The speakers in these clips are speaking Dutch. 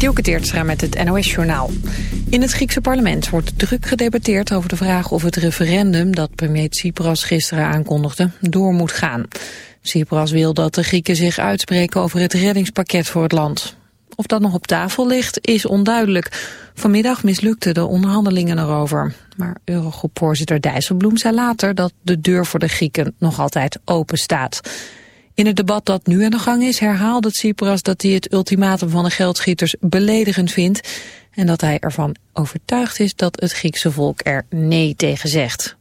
Dielke Teertstra met het NOS-journaal. In het Griekse parlement wordt druk gedebatteerd over de vraag of het referendum dat premier Tsipras gisteren aankondigde door moet gaan. Tsipras wil dat de Grieken zich uitspreken over het reddingspakket voor het land. Of dat nog op tafel ligt is onduidelijk. Vanmiddag mislukten de onderhandelingen erover. Maar Eurogroepvoorzitter Dijsselbloem zei later dat de deur voor de Grieken nog altijd open staat. In het debat dat nu aan de gang is herhaalde Tsipras dat hij het ultimatum van de geldschieters beledigend vindt en dat hij ervan overtuigd is dat het Griekse volk er nee tegen zegt.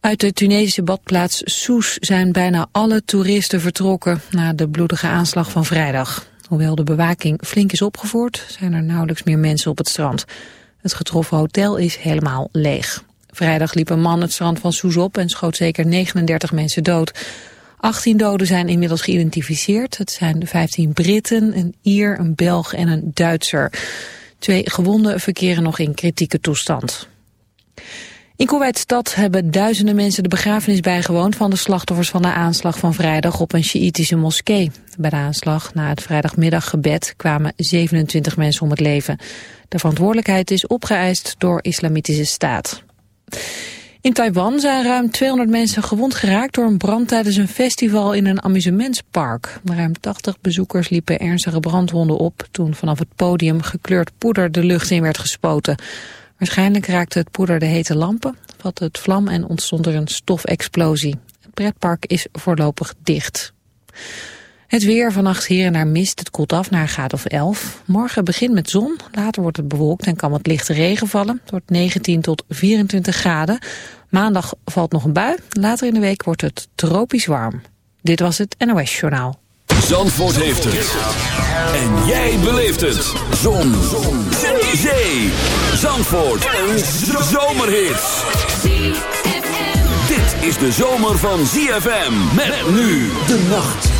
Uit de Tunesische badplaats Sousse zijn bijna alle toeristen vertrokken na de bloedige aanslag van vrijdag. Hoewel de bewaking flink is opgevoerd, zijn er nauwelijks meer mensen op het strand. Het getroffen hotel is helemaal leeg. Vrijdag liep een man het strand van Sousse op en schoot zeker 39 mensen dood. 18 doden zijn inmiddels geïdentificeerd. Het zijn 15 Britten, een Ier, een Belg en een Duitser. Twee gewonden verkeren nog in kritieke toestand. In Kuwait-stad hebben duizenden mensen de begrafenis bijgewoond van de slachtoffers van de aanslag van vrijdag op een Sjiïtische moskee. Bij de aanslag na het vrijdagmiddaggebed kwamen 27 mensen om het leven. De verantwoordelijkheid is opgeëist door Islamitische Staat. In Taiwan zijn ruim 200 mensen gewond geraakt door een brand tijdens een festival in een amusementspark. Ruim 80 bezoekers liepen ernstige brandwonden op toen vanaf het podium gekleurd poeder de lucht in werd gespoten. Waarschijnlijk raakte het poeder de hete lampen, vatte het vlam en ontstond er een stofexplosie. Het pretpark is voorlopig dicht. Het weer vannacht hier en daar mist. Het koelt af naar een graad of 11. Morgen begint met zon. Later wordt het bewolkt en kan wat lichte regen vallen. Het wordt 19 tot 24 graden. Maandag valt nog een bui. Later in de week wordt het tropisch warm. Dit was het NOS Journaal. Zandvoort heeft het. En jij beleeft het. Zon. zon. Zee. Zandvoort. Een zomerhit. Dit is de zomer van ZFM. Met nu de nacht.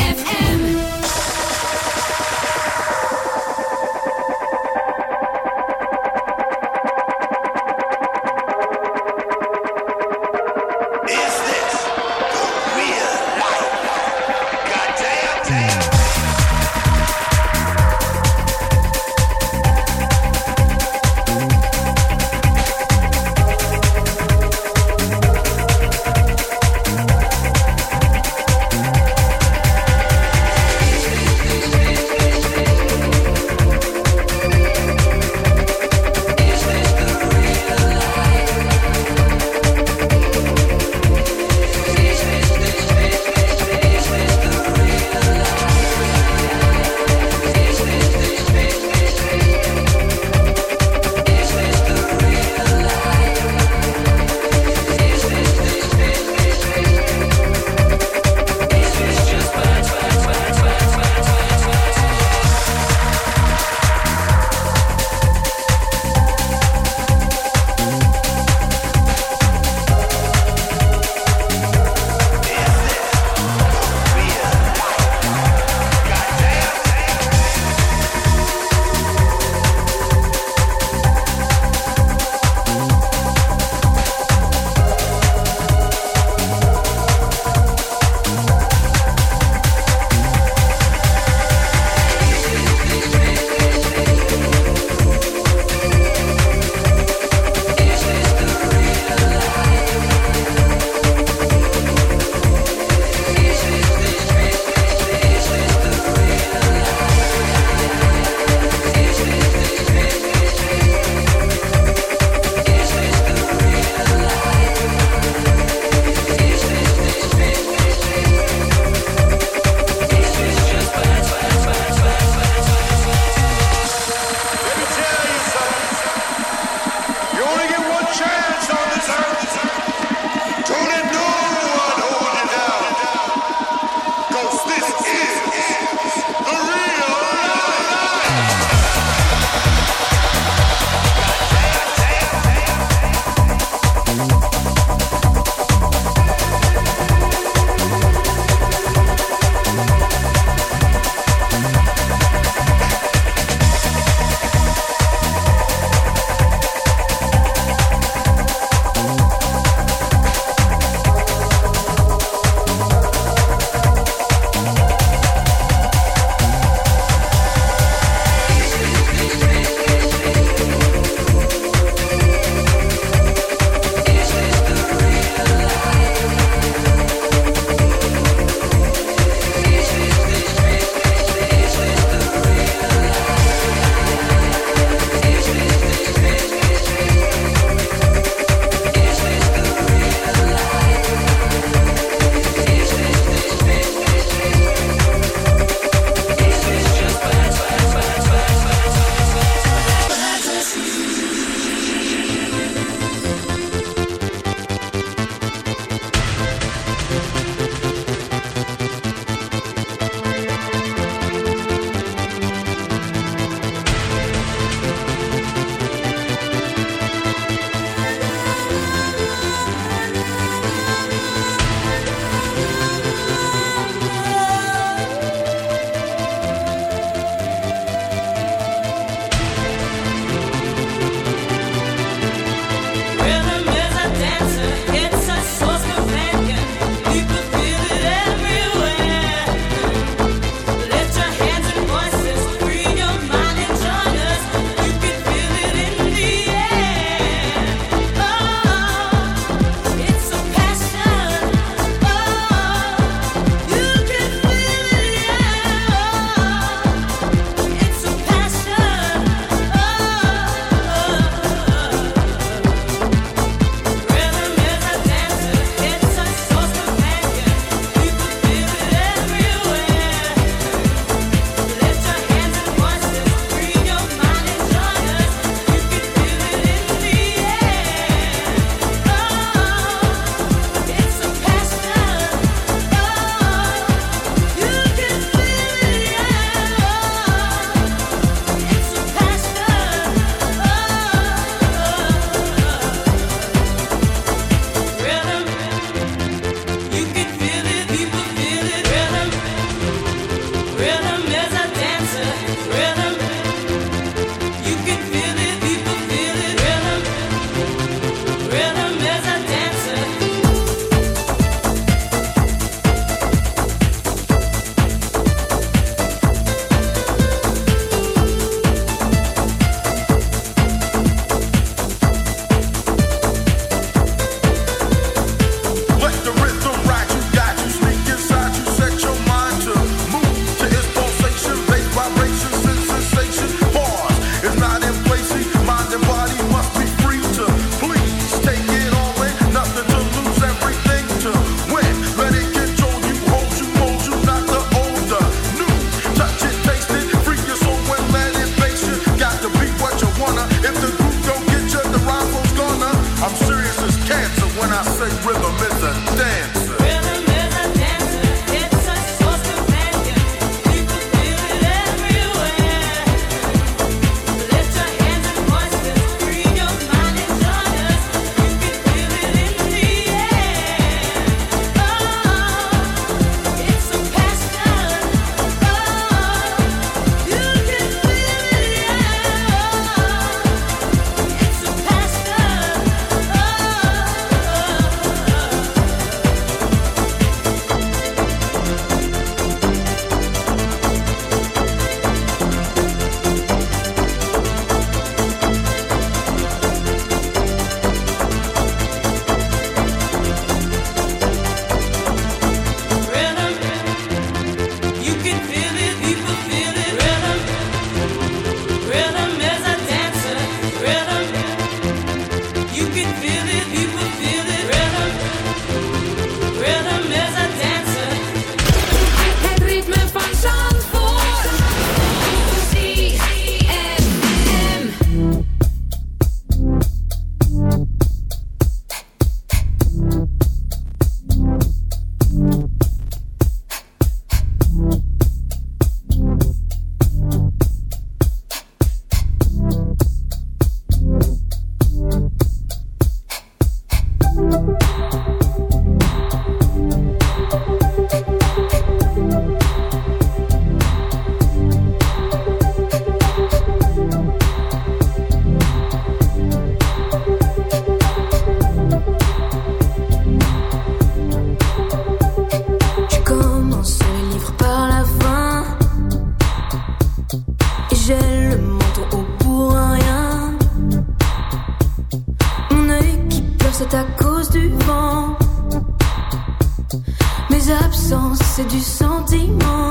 Absences c'est du sentiment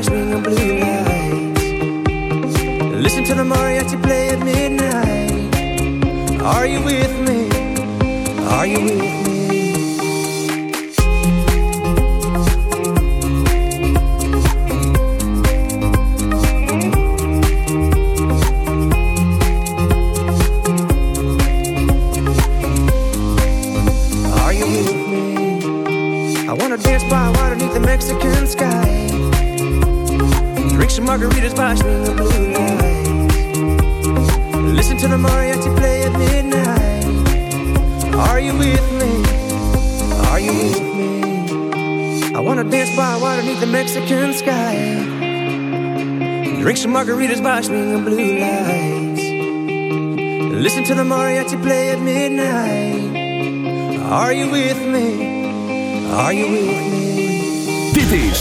watch me and blue